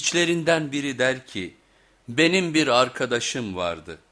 İçlerinden biri der ki benim bir arkadaşım vardı.''